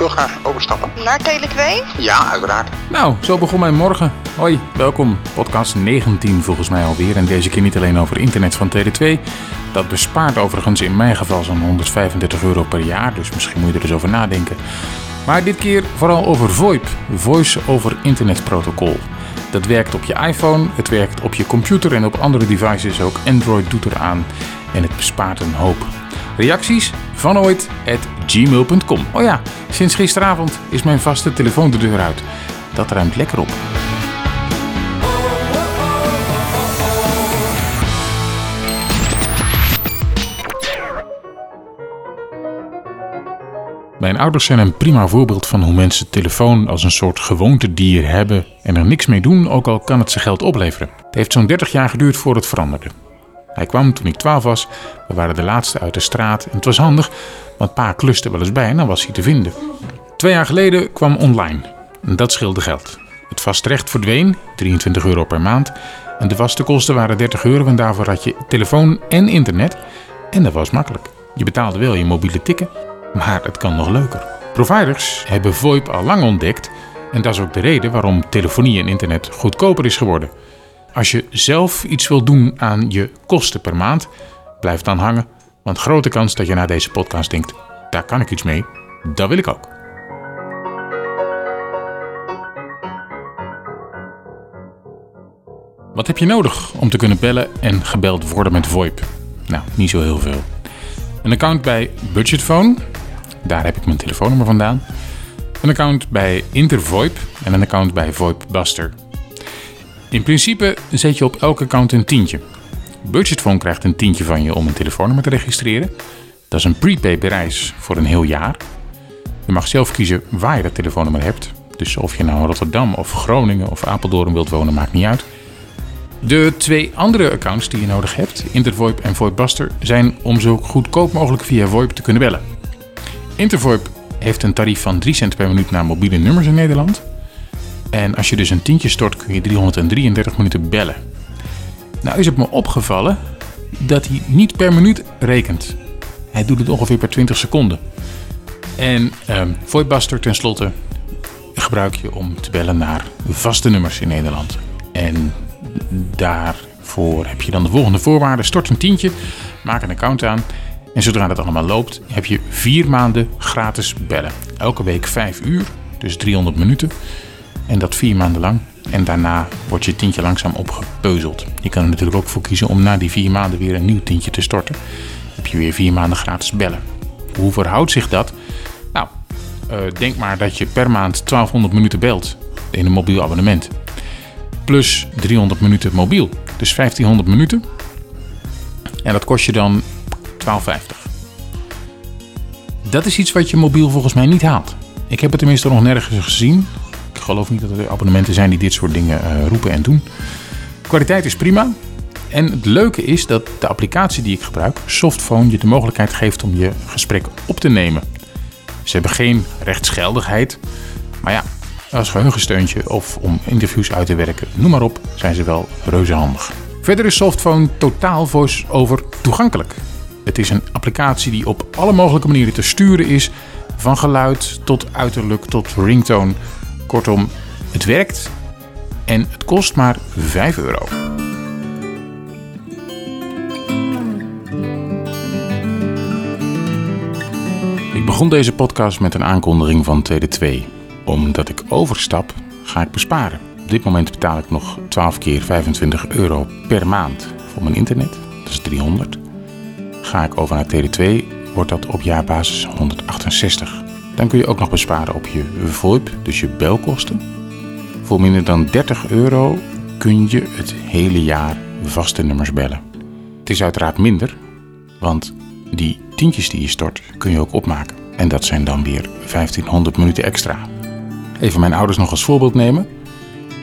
ik wil graag overstappen. Naar Tele2? Ja, uiteraard. Nou, zo begon mijn morgen. Hoi, welkom. Podcast 19 volgens mij alweer. En deze keer niet alleen over internet van Tele2. Dat bespaart overigens in mijn geval zo'n 135 euro per jaar. Dus misschien moet je er eens over nadenken. Maar dit keer vooral over VoIP. Voice over Internet Protocol. Dat werkt op je iPhone, het werkt op je computer en op andere devices. Ook Android doet eraan. En het bespaart een hoop. Reacties? Van ooit gmail.com. Oh ja, sinds gisteravond is mijn vaste telefoon de deur uit. Dat ruimt lekker op. Mijn ouders zijn een prima voorbeeld van hoe mensen telefoon als een soort gewoontedier hebben en er niks mee doen, ook al kan het ze geld opleveren. Het heeft zo'n 30 jaar geduurd voor het veranderde. Hij kwam toen ik 12 was, we waren de laatste uit de straat en het was handig, want pa kluste wel eens bij en dan was hij te vinden. Twee jaar geleden kwam online en dat scheelde geld. Het vastrecht verdween, 23 euro per maand, en de vaste kosten waren 30 euro en daarvoor had je telefoon en internet en dat was makkelijk. Je betaalde wel je mobiele tikken, maar het kan nog leuker. Providers hebben VoIP al lang ontdekt en dat is ook de reden waarom telefonie en internet goedkoper is geworden. Als je zelf iets wil doen aan je kosten per maand, blijf dan hangen, want grote kans dat je na deze podcast denkt: daar kan ik iets mee, dat wil ik ook. Wat heb je nodig om te kunnen bellen en gebeld worden met VoIP? Nou, niet zo heel veel. Een account bij Budgetphone, daar heb ik mijn telefoonnummer vandaan. Een account bij Intervoip en een account bij VoIPbuster. In principe zet je op elke account een tientje. Budgetphone krijgt een tientje van je om een telefoonnummer te registreren. Dat is een prepaid bereis voor een heel jaar. Je mag zelf kiezen waar je dat telefoonnummer hebt. Dus of je nou Rotterdam of Groningen of Apeldoorn wilt wonen, maakt niet uit. De twee andere accounts die je nodig hebt, Intervoip en VoIPbuster, zijn om zo goedkoop mogelijk via VoIP te kunnen bellen. Intervoip heeft een tarief van 3 cent per minuut naar mobiele nummers in Nederland. En als je dus een tientje stort, kun je 333 minuten bellen. Nou is het me opgevallen dat hij niet per minuut rekent. Hij doet het ongeveer per 20 seconden. En ehm, VoIPbuster tenslotte gebruik je om te bellen naar vaste nummers in Nederland. En daarvoor heb je dan de volgende voorwaarden. Stort een tientje, maak een account aan. En zodra dat allemaal loopt, heb je vier maanden gratis bellen. Elke week 5 uur, dus 300 minuten. En dat vier maanden lang. En daarna wordt je tientje langzaam opgepeuzeld. Je kan er natuurlijk ook voor kiezen om na die vier maanden weer een nieuw tientje te storten. heb je weer vier maanden gratis bellen. Hoe verhoudt zich dat? Nou, uh, denk maar dat je per maand 1200 minuten belt in een mobiel abonnement. Plus 300 minuten mobiel. Dus 1500 minuten. En dat kost je dan 12,50. Dat is iets wat je mobiel volgens mij niet haalt. Ik heb het tenminste nog nergens gezien. Geloof niet dat er abonnementen zijn die dit soort dingen uh, roepen en doen. kwaliteit is prima. En het leuke is dat de applicatie die ik gebruik, Softphone, je de mogelijkheid geeft om je gesprek op te nemen. Ze hebben geen rechtsgeldigheid. Maar ja, als geheugensteuntje of om interviews uit te werken, noem maar op, zijn ze wel reuze handig. Verder is Softphone totaal voice-over toegankelijk. Het is een applicatie die op alle mogelijke manieren te sturen is, van geluid tot uiterlijk tot ringtone. Kortom, het werkt en het kost maar 5 euro. Ik begon deze podcast met een aankondiging van Tweede 2. Omdat ik overstap, ga ik besparen. Op dit moment betaal ik nog 12 keer 25 euro per maand voor mijn internet. Dat is 300. Ga ik over naar TD2, wordt dat op jaarbasis 168. Dan kun je ook nog besparen op je VoIP, dus je belkosten. Voor minder dan 30 euro kun je het hele jaar vaste nummers bellen. Het is uiteraard minder, want die tientjes die je stort kun je ook opmaken. En dat zijn dan weer 1500 minuten extra. Even mijn ouders nog als voorbeeld nemen.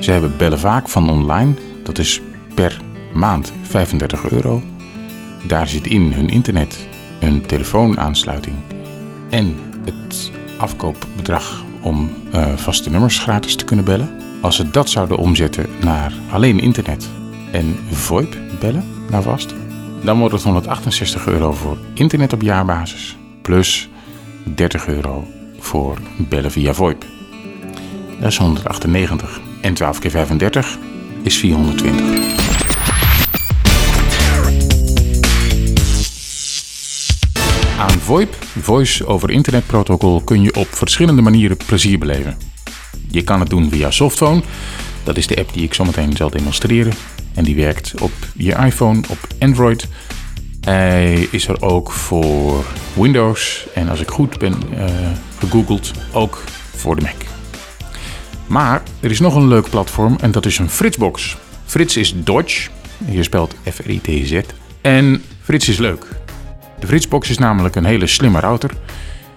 Ze hebben bellen vaak van online. Dat is per maand 35 euro. Daar zit in hun internet, hun telefoonaansluiting en het afkoopbedrag om uh, vaste nummers gratis te kunnen bellen. Als ze dat zouden omzetten naar alleen internet en VoIP bellen naar vast, dan wordt het 168 euro voor internet op jaarbasis plus 30 euro voor bellen via VoIP. Dat is 198. En 12 keer 35 is 420. VoIP, Voice over Internet Protocol, kun je op verschillende manieren plezier beleven. Je kan het doen via Softphone. Dat is de app die ik zometeen zal demonstreren. En die werkt op je iPhone, op Android. Hij is er ook voor Windows. En als ik goed ben uh, gegoogeld, ook voor de Mac. Maar er is nog een leuk platform en dat is een Fritzbox. Frits is Dodge. Je spelt F-R-I-T-Z. En Frits is leuk. De Fritzbox is namelijk een hele slimme router.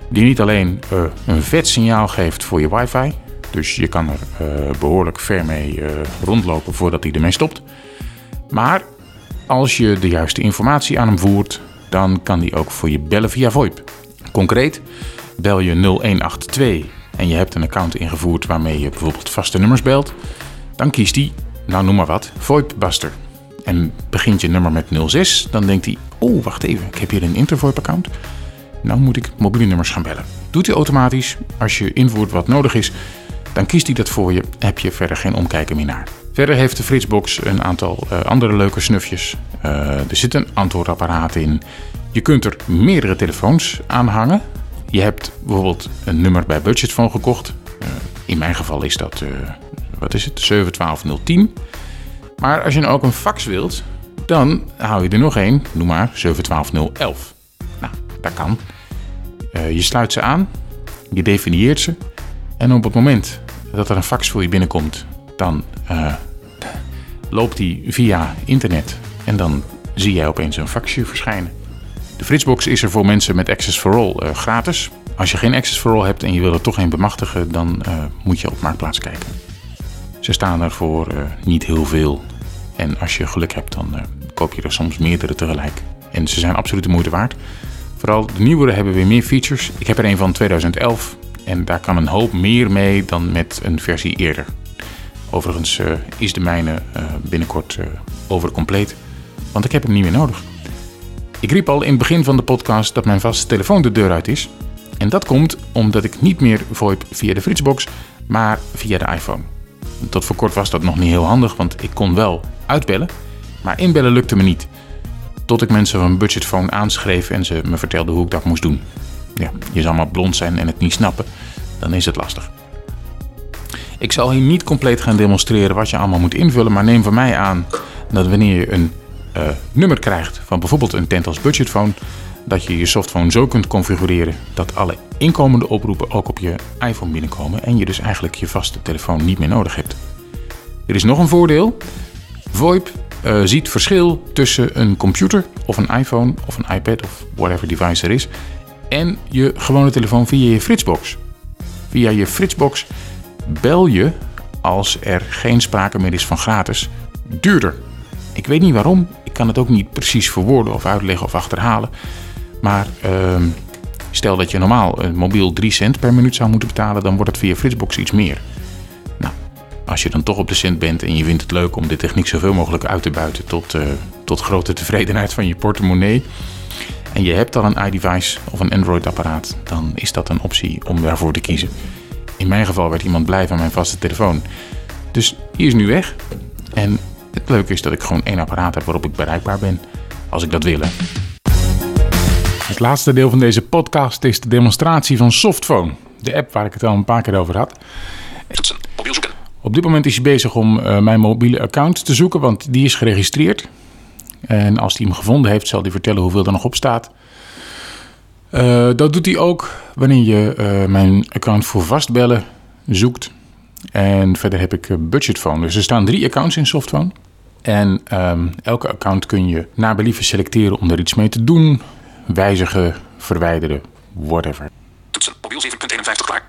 Die niet alleen uh, een vet signaal geeft voor je wifi. Dus je kan er uh, behoorlijk ver mee uh, rondlopen voordat hij ermee stopt. Maar als je de juiste informatie aan hem voert, dan kan hij ook voor je bellen via VoIP. Concreet, bel je 0182 en je hebt een account ingevoerd waarmee je bijvoorbeeld vaste nummers belt, dan kiest hij, nou noem maar wat, VoIP Buster. En begint je nummer met 06, dan denkt hij, oh wacht even, ik heb hier een Intervoip account. Nou moet ik mobiele nummers gaan bellen. Doet hij automatisch. Als je invoert wat nodig is, dan kiest hij dat voor je. Heb je verder geen omkijken meer naar. Verder heeft de Fritzbox een aantal uh, andere leuke snufjes. Uh, er zit een antwoordapparaat in. Je kunt er meerdere telefoons aan hangen. Je hebt bijvoorbeeld een nummer bij Budgetphone gekocht. Uh, in mijn geval is dat, wat is het, 712010. Maar als je nou ook een fax wilt, dan hou je er nog één, noem maar 712011. Nou, dat kan. je sluit ze aan, je definieert ze. En op het moment dat er een fax voor je binnenkomt, dan uh, loopt die via internet en dan zie jij opeens een faxje verschijnen. De Fritzbox is er voor mensen met Access for All uh, gratis. Als je geen Access for All hebt en je wil er toch een bemachtigen, dan moet je op Marktplaats kijken. Ze staan er voor niet heel veel. En als je geluk hebt, dan koop je er soms meerdere tegelijk. En ze zijn absoluut de moeite waard. Vooral de nieuwere hebben weer meer features. Ik heb er een van 2011 en daar kan een hoop meer mee dan met een versie eerder. Overigens uh, is de mijne uh, binnenkort uh, overcompleet, want ik heb hem niet meer nodig. Ik riep al in het begin van de podcast dat mijn vaste telefoon de deur uit is. En dat komt omdat ik niet meer VoIP via de Fritzbox, maar via de iPhone. Tot voor kort was dat nog niet heel handig, want ik kon wel uitbellen, maar inbellen lukte me niet. Tot ik mensen van Budgetphone aanschreef en ze me vertelden hoe ik dat moest doen. Ja, je zal maar blond zijn en het niet snappen, dan is het lastig. Ik zal hier niet compleet gaan demonstreren wat je allemaal moet invullen, maar neem van mij aan dat wanneer je een uh, nummer krijgt van bijvoorbeeld een tent als budgetphone, dat je je softphone zo kunt configureren dat alle inkomende oproepen ook op je iPhone binnenkomen en je dus eigenlijk je vaste telefoon niet meer nodig hebt. Er is nog een voordeel. VoIP uh, ziet verschil tussen een computer of een iPhone of een iPad of whatever device er is en je gewone telefoon via je Fritzbox. Via je Fritzbox bel je, als er geen sprake meer is van gratis, duurder. Ik weet niet waarom, ik kan het ook niet precies verwoorden of uitleggen of achterhalen. Maar uh, stel dat je normaal een mobiel 3 cent per minuut zou moeten betalen, dan wordt het via Fritzbox iets meer. Nou, als je dan toch op de cent bent en je vindt het leuk om de techniek zoveel mogelijk uit te buiten tot, uh, tot grote tevredenheid van je portemonnee. En je hebt al een iDevice of een Android-apparaat, dan is dat een optie om daarvoor te kiezen. In mijn geval werd iemand blij van mijn vaste telefoon. Dus die is nu weg. En het leuke is dat ik gewoon één apparaat heb waarop ik bereikbaar ben. Als ik dat wil. Het laatste deel van deze podcast is de demonstratie van Softphone. De app waar ik het al een paar keer over had. Op dit moment is hij bezig om uh, mijn mobiele account te zoeken, want die is geregistreerd. En als hij hem gevonden heeft, zal hij vertellen hoeveel er nog op staat. Uh, dat doet hij ook wanneer je uh, mijn account voor vastbellen zoekt. En verder heb ik Budgetphone. Dus er staan drie accounts in Softphone. En um, elke account kun je naar believen selecteren om er iets mee te doen, wijzigen, verwijderen, whatever. Toetsen, mobiel 7.51 klaar.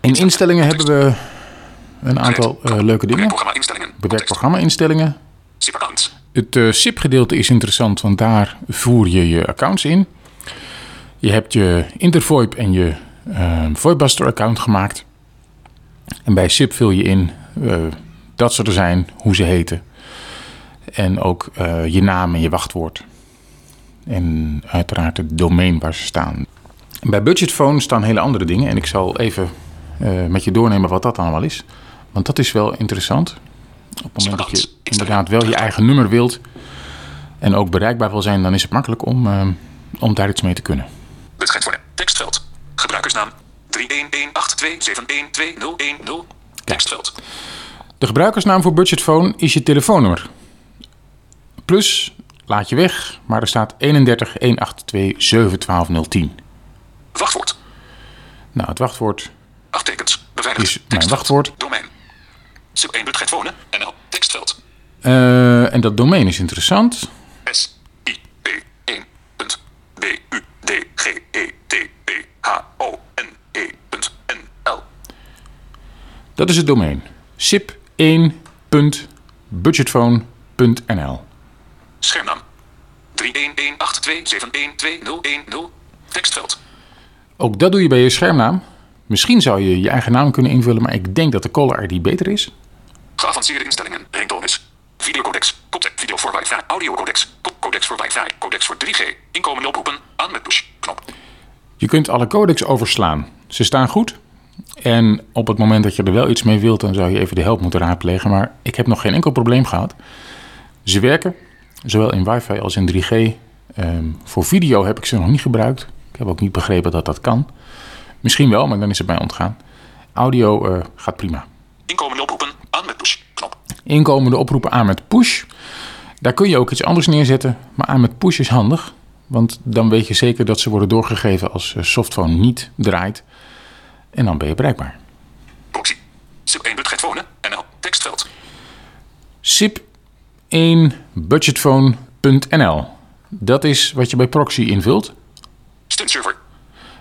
In instellingen hebben we een aantal uh, leuke dingen. Programma-instellingen. Bewerkprogramma-instellingen. SIP-account. Het uh, SIP-gedeelte is interessant, want daar voer je je accounts in. Je hebt je Intervoip en je uh, VoIPbuster-account gemaakt. En bij SIP vul je in uh, dat ze er zijn, hoe ze heten. En ook je naam en je wachtwoord. En uiteraard het domein waar ze staan. Bij budgetphone staan hele andere dingen. En ik zal even eh, met je doornemen wat dat allemaal is. Want dat is wel interessant. Op het moment dat je inderdaad wel je eigen nummer wilt en ook bereikbaar wil zijn, dan is het makkelijk om, eh, om daar iets mee te kunnen. Budget voor tekstveld. Gebruikersnaam 31182712010. Tekstveld. De gebruikersnaam voor budgetphone is je telefoonnummer. Plus, laat je weg, maar er staat 31 182 712 Wachtwoord. Nou, het wachtwoord Acht tekens. Beveiligd. is mijn wachtwoord. Domein. Sub 1 budget wonen. NL. Tekstveld. Eh, en dat domein is interessant. S. I. P. 1. Punt. B. U. D. G. E. T. P. H. O. N. E. Punt. N. L. Dat is het domein. sip1.budgetphone.nl Schermnaam. 31182712010. Tekstveld. Ook dat doe je bij je schermnaam. Misschien zou je je eigen naam kunnen invullen, maar ik denk dat de caller ID beter is. Geavanceerde instellingen. Ringtones. Videocodex. Video voor wifi. Audiocodex. Codex voor wifi. Codex voor 3G. Inkomen oproepen. Aan met push. Knop. Je kunt alle codecs overslaan. Ze staan goed. En op het moment dat je er wel iets mee wilt, dan zou je even de help moeten raadplegen. Maar ik heb nog geen enkel probleem gehad. Ze werken, zowel in wifi als in 3G. Ehm, voor video heb ik ze nog niet gebruikt. Ik heb ook niet begrepen dat dat kan. Misschien wel, maar dan is het mij ontgaan. Audio eh, gaat prima. Inkomen oproepen. Aan met push. Knop. Inkomende oproepen aan met push. Daar kun je ook iets anders neerzetten. Maar aan met push is handig. Want dan weet je zeker dat ze worden doorgegeven als eh, softphone niet draait. En dan ben je bereikbaar. Proxy. Sub 1 budget wonen. NL. Tekstveld. sip1budgetphone.nl Dat is wat je bij proxy invult. Stuntserver.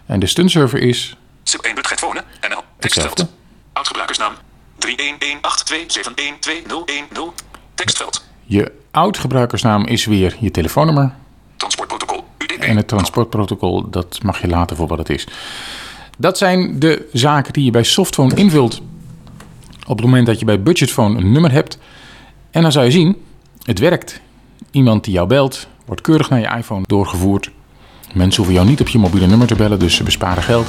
En de stuntserver is Sub 1 budget wonen. NL. hetzelfde. Tekstveld. Oudgebruikersnaam. 31182712010. Tekstveld. Je oud-gebruikersnaam is weer je telefoonnummer. Transportprotocol. UDP. En het transportprotocol, dat mag je laten voor wat het is. Dat zijn de zaken die je bij Softphone invult. Op het moment dat je bij Budgetphone een nummer hebt. En dan zou je zien, het werkt. Iemand die jou belt, wordt keurig naar je iPhone doorgevoerd. Mensen hoeven jou niet op je mobiele nummer te bellen, dus ze besparen geld.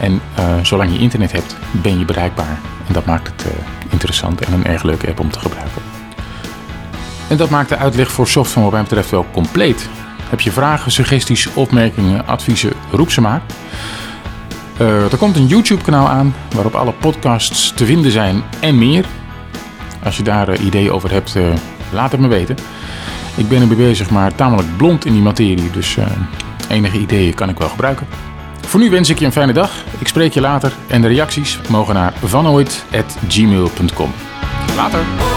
En eh, zolang je internet hebt, ben je bereikbaar. En dat maakt het eh, interessant en een erg leuke app om te gebruiken. En dat maakt de uitleg voor Softphone wat mij betreft wel compleet. Heb je vragen, suggesties, opmerkingen, adviezen, roep ze maar. Eh, er komt een YouTube-kanaal aan waarop alle podcasts te vinden zijn en meer. Als je daar ideeën over hebt, laat het me weten. Ik ben ermee bezig, maar tamelijk blond in die materie, dus eh, enige ideeën kan ik wel gebruiken. Voor nu wens ik je een fijne dag. Ik spreek je later en de reacties mogen naar vanooit.gmail.com. Later!